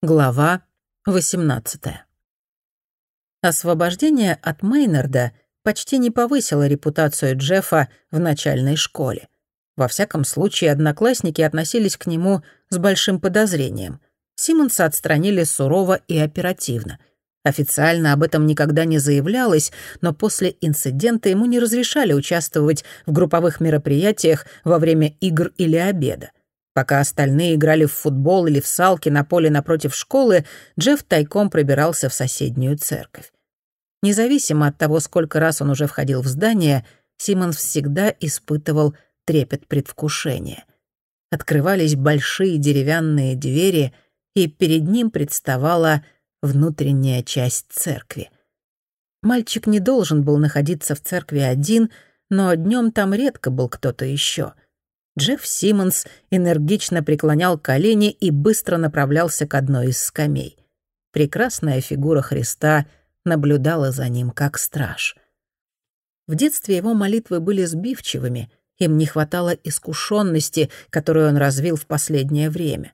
Глава 18. Освобождение от Мейнарда почти не повысило репутацию Джеффа в начальной школе. Во всяком случае, одноклассники относились к нему с большим подозрением. Симмонса отстранили сурово и оперативно. Официально об этом никогда не заявлялось, но после инцидента ему не разрешали участвовать в групповых мероприятиях во время игр или обеда. Пока остальные играли в футбол или в салки на поле напротив школы, Джефф тайком пробирался в соседнюю церковь. Независимо от того, сколько раз он уже входил в здание, Симмонс всегда испытывал трепет предвкушения. Открывались большие деревянные двери, и перед ним представала внутренняя часть церкви. Мальчик не должен был находиться в церкви один, но днем там редко был кто-то еще — Джефф Симмонс энергично преклонял колени и быстро направлялся к одной из скамей. Прекрасная фигура Христа наблюдала за ним как страж. В детстве его молитвы были сбивчивыми, им не хватало искушенности, которую он развил в последнее время.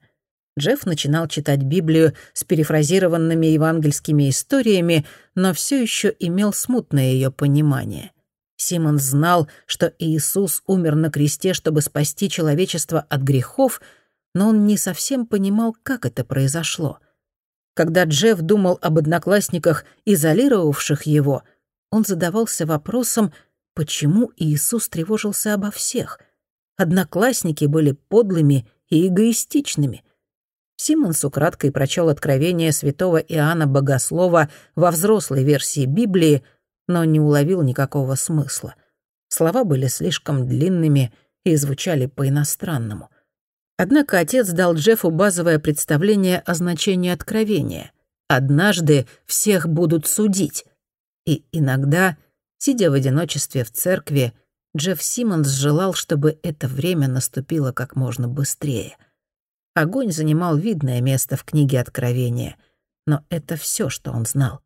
Джефф начинал читать Библию с перефразированными евангельскими историями, но все еще имел смутное ее понимание. Симон знал, что Иисус умер на кресте, чтобы спасти человечество от грехов, но он не совсем понимал, как это произошло. Когда Джефф думал об одноклассниках, изолировавших его, он задавался вопросом, почему Иисус тревожился обо всех. Одноклассники были подлыми и эгоистичными. Симонс украдкой прочел откровение святого Иоанна Богослова во взрослой версии Библии — но не уловил никакого смысла. Слова были слишком длинными и звучали по-иностранному. Однако отец дал Джеффу базовое представление о значении откровения. «Однажды всех будут судить». И иногда, сидя в одиночестве в церкви, Джефф Симмонс желал, чтобы это время наступило как можно быстрее. Огонь занимал видное место в книге Откровения, но это все, что он знал.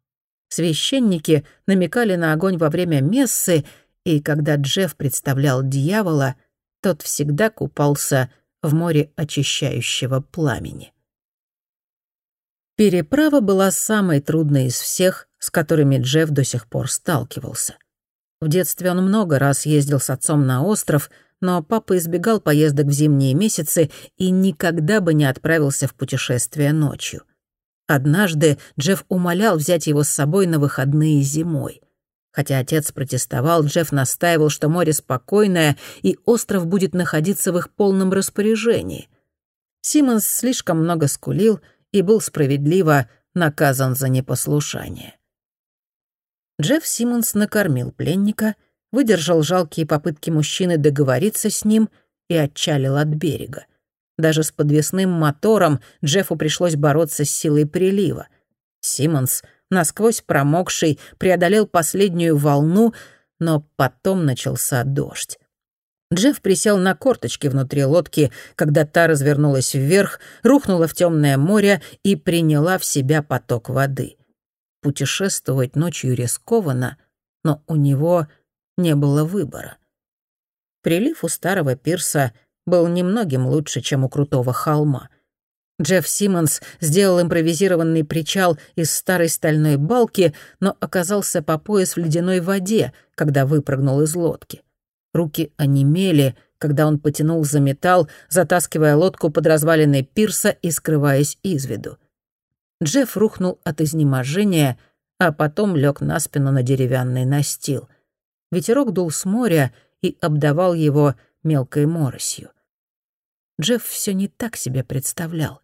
Священники намекали на огонь во время мессы, и когда Джефф представлял дьявола, тот всегда купался в море очищающего пламени. Переправа была самой трудной из всех, с которыми Джефф до сих пор сталкивался. В детстве он много раз ездил с отцом на остров, но папа избегал поездок в зимние месяцы и никогда бы не отправился в путешествие ночью. Однажды Джефф умолял взять его с собой на выходные зимой. Хотя отец протестовал, Джефф настаивал, что море спокойное, и остров будет находиться в их полном распоряжении. Симмонс слишком много скулил и был справедливо наказан за непослушание. Джефф Симмонс накормил пленника, выдержал жалкие попытки мужчины договориться с ним и отчалил от берега. Даже с подвесным мотором Джеффу пришлось бороться с силой прилива. Симмонс, насквозь промокший, преодолел последнюю волну, но потом начался дождь. Джефф присел на корточки внутри лодки, когда та развернулась вверх, рухнула в темное море и приняла в себя поток воды. Путешествовать ночью рискованно, но у него не было выбора. Прилив у старого пирса — был немногим лучше, чем у крутого холма. Джефф Симмонс сделал импровизированный причал из старой стальной балки, но оказался по пояс в ледяной воде, когда выпрыгнул из лодки. Руки онемели, когда он потянул за металл, затаскивая лодку под развалиной пирса и скрываясь из виду. Джефф рухнул от изнеможения, а потом лег на спину на деревянный настил. Ветерок дул с моря и обдавал его мелкой моросью. Джефф все не так себе представлял.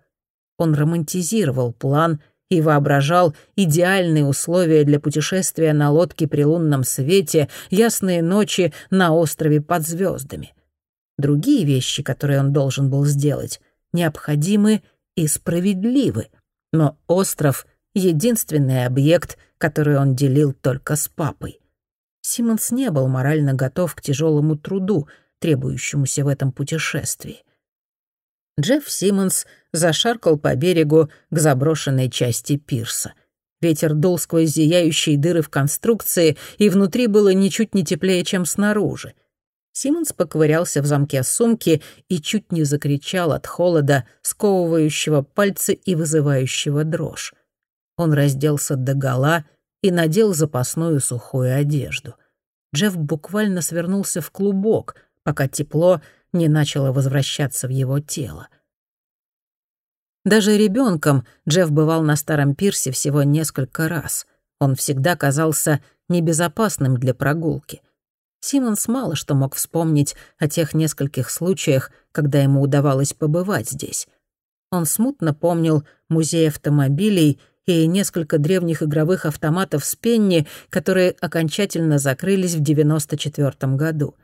Он романтизировал план и воображал идеальные условия для путешествия на лодке при лунном свете, ясные ночи на острове под звездами. Другие вещи, которые он должен был сделать, необходимы и справедливы. Но остров — единственный объект, который он делил только с папой. Симмонс не был морально готов к тяжелому труду, требующемуся в этом путешествии. Джефф Симмонс зашаркал по берегу к заброшенной части пирса. Ветер дул сквозь зияющие дыры в конструкции, и внутри было ничуть не теплее, чем снаружи. Симмонс поковырялся в замке сумки и чуть не закричал от холода, сковывающего пальцы и вызывающего дрожь. Он разделся догола и надел запасную сухую одежду. Джефф буквально свернулся в клубок, пока тепло не начало возвращаться в его тело. Даже ребенком Джефф бывал на старом пирсе всего несколько раз. Он всегда казался небезопасным для прогулки — Симмонс мало что мог вспомнить о тех нескольких случаях, когда ему удавалось побывать здесь. Он смутно помнил музей автомобилей и несколько древних игровых автоматов с Пенни, которые окончательно закрылись в 94 году.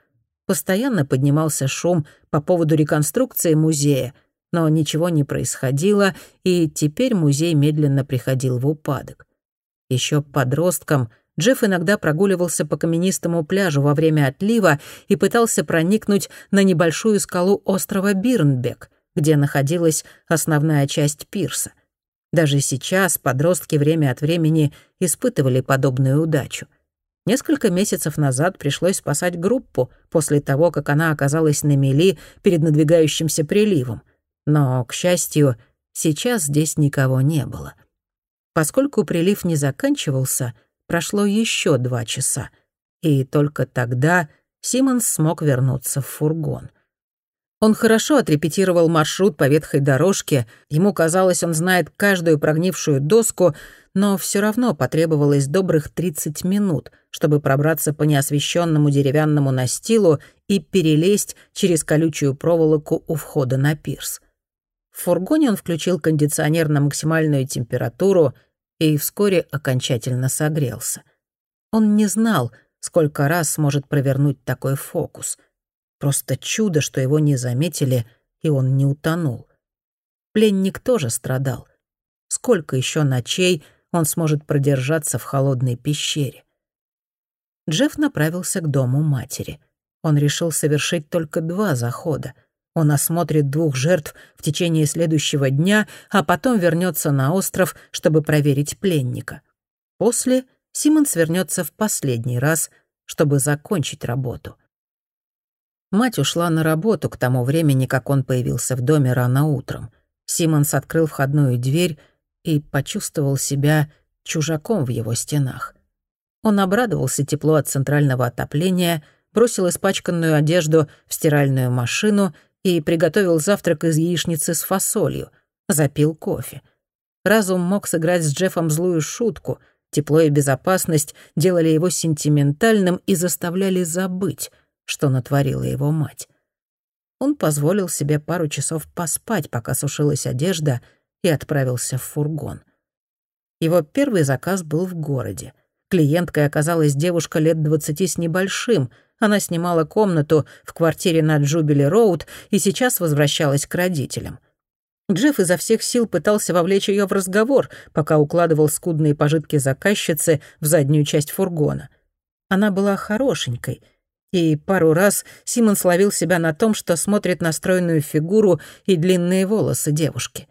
Постоянно поднимался шум по поводу реконструкции музея, но ничего не происходило, и теперь музей медленно приходил в упадок. Еще подростком Джефф иногда прогуливался по каменистому пляжу во время отлива и пытался проникнуть на небольшую скалу острова Бирнбек, где находилась основная часть пирса. Даже сейчас подростки время от времени испытывали подобную удачу. Несколько месяцев назад пришлось спасать группу после того, как она оказалась на мели перед надвигающимся приливом. Но, к счастью, сейчас здесь никого не было. Поскольку прилив не заканчивался — прошло еще два часа, и только тогда Симмонс смог вернуться в фургон. Он хорошо отрепетировал маршрут по ветхой дорожке, ему казалось, он знает каждую прогнившую доску, но все равно потребовалось добрых 30 минут, чтобы пробраться по неосвещенному деревянному настилу и перелезть через колючую проволоку у входа на пирс. В фургоне он включил кондиционер на максимальную температуру — и вскоре окончательно согрелся. Он не знал, сколько раз сможет провернуть такой фокус. Просто чудо, что его не заметили, и он не утонул. Пленник тоже страдал. Сколько еще ночей он сможет продержаться в холодной пещере? Джефф направился к дому матери. Он решил совершить только два захода — он осмотрит двух жертв в течение следующего дня, а потом вернется на остров, чтобы проверить пленника. После Симон вернется в последний раз, чтобы закончить работу. Мать ушла на работу к тому времени, как он появился в доме рано утром. Симонс открыл входную дверь и почувствовал себя чужаком в его стенах. Он обрадовался теплу от центрального отопления, бросил испачканную одежду в стиральную машину — и приготовил завтрак из яичницы с фасолью, запил кофе. Разум мог сыграть с Джеффом злую шутку. Тепло и безопасность делали его сентиментальным и заставляли забыть, что натворила его мать. Он позволил себе пару часов поспать, пока сушилась одежда, и отправился в фургон. Его первый заказ был в городе. Клиенткой оказалась девушка лет двадцати с небольшим — она снимала комнату в квартире на Джубили-Роуд и сейчас возвращалась к родителям. Джефф изо всех сил пытался вовлечь ее в разговор, пока укладывал скудные пожитки заказчицы в заднюю часть фургона. Она была хорошенькой, и пару раз Симон словил себя на том, что смотрит на стройную фигуру и длинные волосы девушки.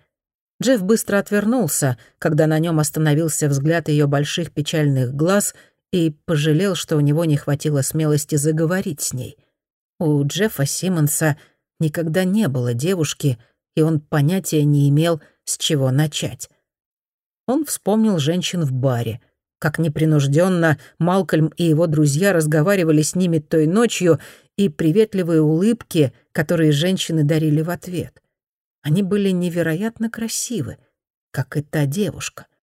Джефф быстро отвернулся, когда на нем остановился взгляд ее больших печальных глаз — и пожалел, что у него не хватило смелости заговорить с ней. У Джеффа Симмонса никогда не было девушки, и он понятия не имел, с чего начать. Он вспомнил женщин в баре, как непринужденно Малкольм и его друзья разговаривали с ними той ночью, и приветливые улыбки, которые женщины дарили в ответ. Они были невероятно красивы, как и та девушка —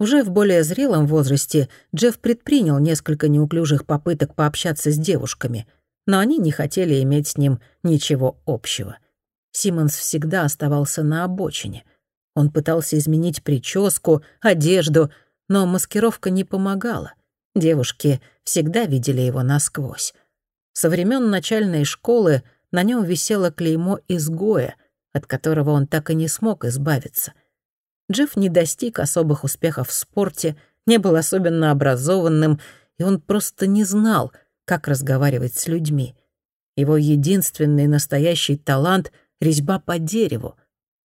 уже в более зрелом возрасте Джефф предпринял несколько неуклюжих попыток пообщаться с девушками, но они не хотели иметь с ним ничего общего. Симмонс всегда оставался на обочине. Он пытался изменить прическу, одежду, но маскировка не помогала. Девушки всегда видели его насквозь. Со времен начальной школы на нем висело клеймо изгоя, от которого он так и не смог избавиться — Джефф не достиг особых успехов в спорте, не был особенно образованным, и он просто не знал, как разговаривать с людьми. Его единственный настоящий талант — резьба по дереву.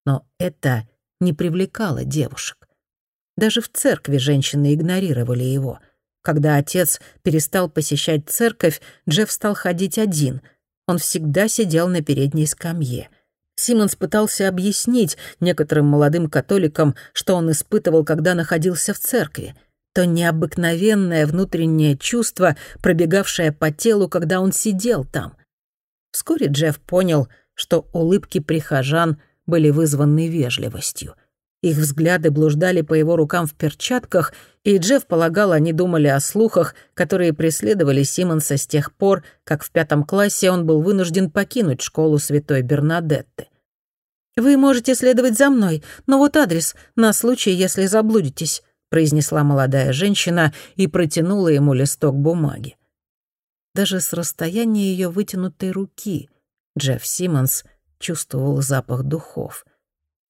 Но это не привлекало девушек. Даже в церкви женщины игнорировали его. Когда отец перестал посещать церковь, Джефф стал ходить один. Он всегда сидел на передней скамье. Симмонс пытался объяснить некоторым молодым католикам, что он испытывал, когда находился в церкви. То необыкновенное внутреннее чувство, пробегавшее по телу, когда он сидел там. Вскоре Джефф понял, что улыбки прихожан были вызваны вежливостью. Их взгляды блуждали по его рукам в перчатках, и Джефф полагал, они думали о слухах, которые преследовали Симмонса с тех пор, как в пятом классе он был вынужден покинуть школу святой Бернадетты. «Вы можете следовать за мной, но вот адрес, на случай, если заблудитесь», произнесла молодая женщина и протянула ему листок бумаги. Даже с расстояния ее вытянутой руки Джефф Симмонс чувствовал запах духов.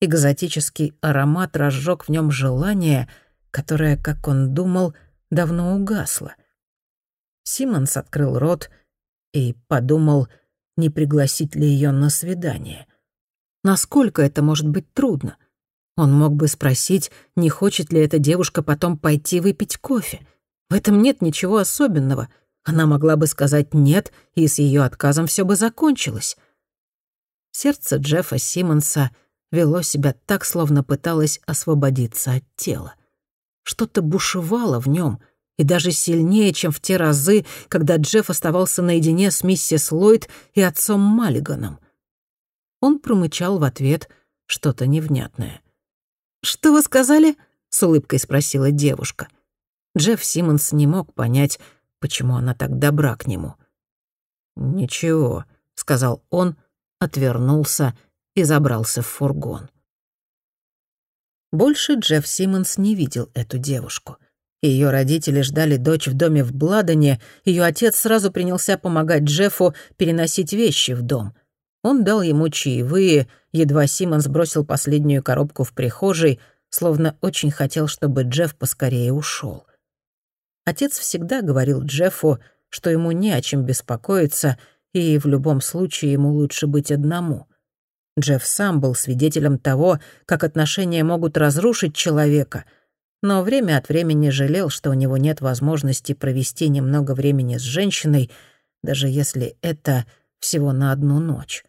Экзотический аромат разжег в нем желание, которое, как он думал, давно угасло. Симмонс открыл рот и подумал, не пригласить ли ее на свидание. Насколько это может быть трудно? Он мог бы спросить, не хочет ли эта девушка потом пойти выпить кофе. В этом нет ничего особенного. Она могла бы сказать «нет», и с ее отказом все бы закончилось. Сердце Джеффа Симмонса вело себя так, словно пыталось освободиться от тела. Что-то бушевало в нем, и даже сильнее, чем в те разы, когда Джефф оставался наедине с миссис Ллойд и отцом Маллиганом. Он промычал в ответ что-то невнятное. «Что вы сказали?» — с улыбкой спросила девушка. Джефф Симмонс не мог понять, почему она так добра к нему. «Ничего», — сказал он, отвернулся и забрался в фургон. Больше Джефф Симмонс не видел эту девушку. Ее родители ждали дочь в доме в Бладоне, ее отец сразу принялся помогать Джеффу переносить вещи в дом. Он дал ему чаевые, едва Симмонс бросил последнюю коробку в прихожей, словно очень хотел, чтобы Джефф поскорее ушел. Отец всегда говорил Джеффу, что ему не о чем беспокоиться, и в любом случае ему лучше быть одному. Джефф сам был свидетелем того, как отношения могут разрушить человека, но время от времени жалел, что у него нет возможности провести немного времени с женщиной, даже если это всего на одну ночь.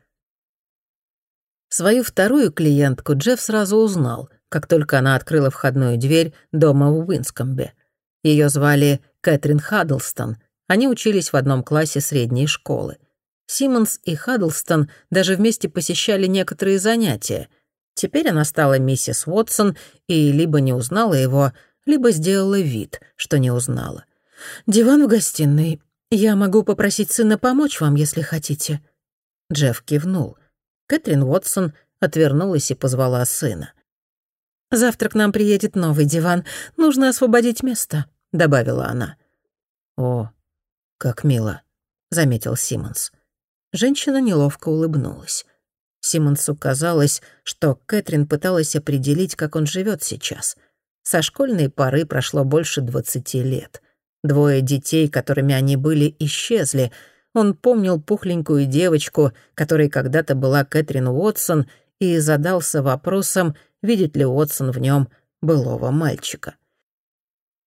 Свою вторую клиентку Джефф сразу узнал, как только она открыла входную дверь дома в Уинскомбе. Ее звали Кэтрин Хаддлстон. Они учились в одном классе средней школы. Симмонс и Хаддлстон даже вместе посещали некоторые занятия. Теперь она стала миссис Уотсон и либо не узнала его, либо сделала вид, что не узнала. «Диван в гостиной. Я могу попросить сына помочь вам, если хотите». Джефф кивнул. Кэтрин Уотсон отвернулась и позвала сына. «Завтра к нам приедет новый диван. Нужно освободить место», — добавила она. «О, как мило», — заметил Симмонс. Женщина неловко улыбнулась. Симмонсу казалось, что Кэтрин пыталась определить, как он живет сейчас. Со школьной поры прошло больше двадцати лет. Двое детей, которыми они были, исчезли. Он помнил пухленькую девочку, которой когда-то была Кэтрин Уотсон, и задался вопросом, видит ли Уотсон в нем былого мальчика.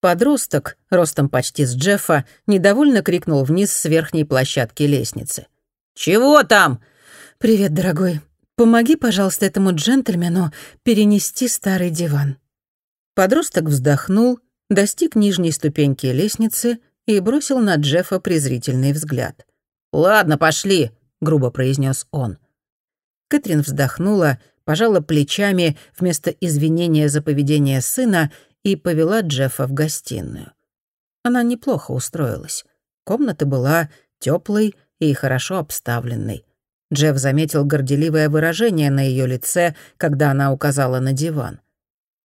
Подросток, ростом почти с Джеффа, недовольно крикнул вниз с верхней площадки лестницы. «Чего там?» «Привет, дорогой. Помоги, пожалуйста, этому джентльмену перенести старый диван». Подросток вздохнул, достиг нижней ступеньки лестницы и бросил на Джеффа презрительный взгляд. «Ладно, пошли», — грубо произнес он. Кэтрин вздохнула пожала плечами вместо извинения за поведение сына и повела Джеффа в гостиную. Она неплохо устроилась. Комната была теплой и хорошо обставленной. Джефф заметил горделивое выражение на ее лице, когда она указала на диван.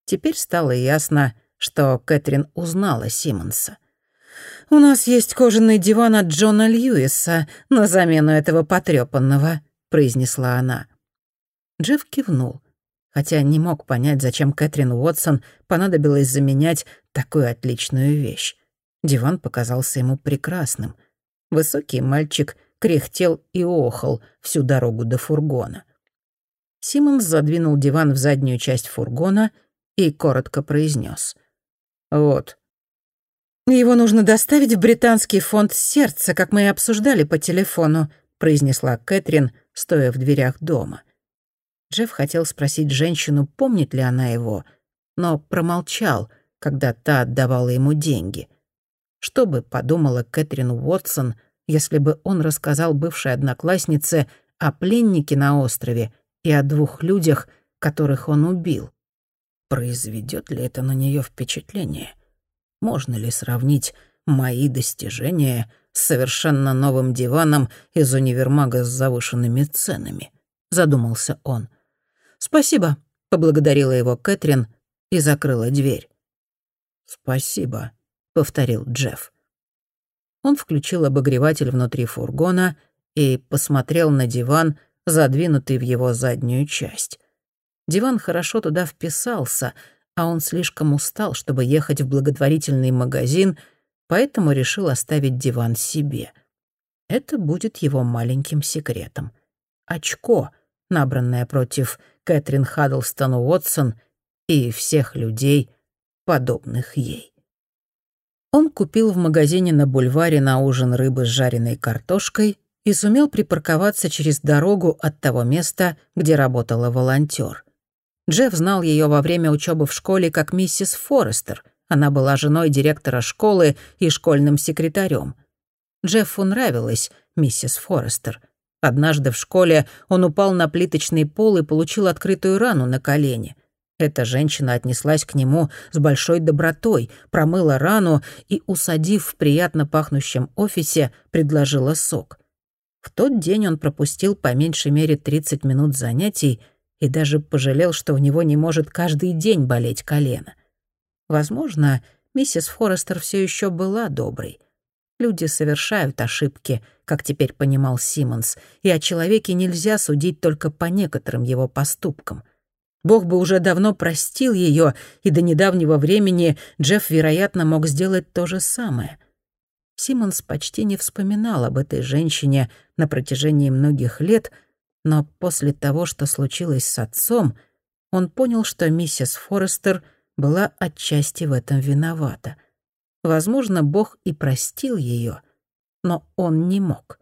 Теперь стало ясно, что Кэтрин узнала Симмонса. «У нас есть кожаный диван от Джона Льюиса на замену этого потрёпанного», — произнесла она. Джефф кивнул, хотя не мог понять, зачем Кэтрин Уотсон понадобилось заменять такую отличную вещь. Диван показался ему прекрасным. Высокий мальчик кряхтел и охал всю дорогу до фургона. Симмонс задвинул диван в заднюю часть фургона и коротко произнес: «Вот». «Его нужно доставить в британский фонд сердца, как мы и обсуждали по телефону», произнесла Кэтрин, стоя в дверях дома. Джефф хотел спросить женщину, помнит ли она его, но промолчал, когда та отдавала ему деньги. Что бы подумала Кэтрин Уотсон, если бы он рассказал бывшей однокласснице о пленнике на острове и о двух людях, которых он убил? Произведет ли это на нее впечатление? Можно ли сравнить мои достижения с совершенно новым диваном из универмага с завышенными ценами? Задумался он. «Спасибо», — поблагодарила его Кэтрин и закрыла дверь. «Спасибо», — повторил Джефф. Он включил обогреватель внутри фургона и посмотрел на диван, задвинутый в его заднюю часть. Диван хорошо туда вписался — а он слишком устал, чтобы ехать в благотворительный магазин, поэтому решил оставить диван себе. Это будет его маленьким секретом. Очко, набранное против Кэтрин Хаддлстон Уотсон и всех людей, подобных ей. Он купил в магазине на бульваре на ужин рыбы с жареной картошкой и сумел припарковаться через дорогу от того места, где работала волонтер. Джефф знал ее во время учебы в школе как миссис Форестер. Она была женой директора школы и школьным секретарем. Джеффу нравилась миссис Форестер. Однажды в школе он упал на плиточный пол и получил открытую рану на колене. Эта женщина отнеслась к нему с большой добротой, промыла рану и, усадив в приятно пахнущем офисе, предложила сок. В тот день он пропустил по меньшей мере 30 минут занятий — и даже пожалел, что у него не может каждый день болеть колено. Возможно, миссис Форестер все еще была доброй. Люди совершают ошибки, как теперь понимал Симмонс, и о человеке нельзя судить только по некоторым его поступкам. Бог бы уже давно простил ее, и до недавнего времени Джефф, вероятно, мог сделать то же самое. Симмонс почти не вспоминал об этой женщине на протяжении многих лет — но после того, что случилось с отцом, он понял, что миссис Форестер была отчасти в этом виновата. Возможно, Бог и простил ее, но он не мог.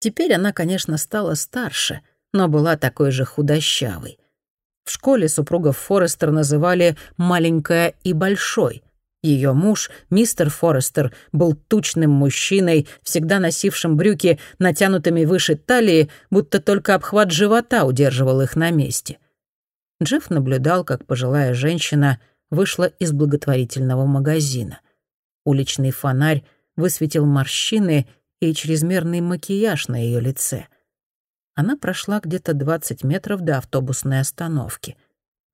Теперь она, конечно, стала старше, но была такой же худощавой. В школе супругов Форестер называли «маленькая и большой», ее муж, мистер Форестер, был тучным мужчиной, всегда носившим брюки, натянутыми выше талии, будто только обхват живота удерживал их на месте. Джефф наблюдал, как пожилая женщина вышла из благотворительного магазина. Уличный фонарь высветил морщины и чрезмерный макияж на ее лице. Она прошла где-то 20 метров до автобусной остановки.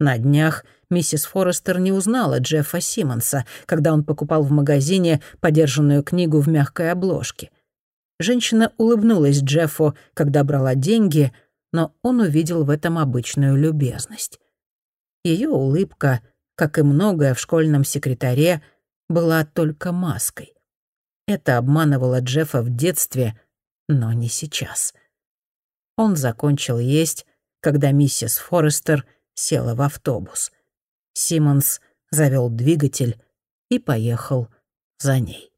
На днях миссис Форестер не узнала Джеффа Симмонса, когда он покупал в магазине подержанную книгу в мягкой обложке. Женщина улыбнулась Джеффу, когда брала деньги, но он увидел в этом обычную любезность. Ее улыбка, как и многое в школьном секретаре, была только маской. Это обманывало Джеффа в детстве, но не сейчас. Он закончил есть, когда миссис Форестер — села в автобус. Симмонс завел двигатель и поехал за ней.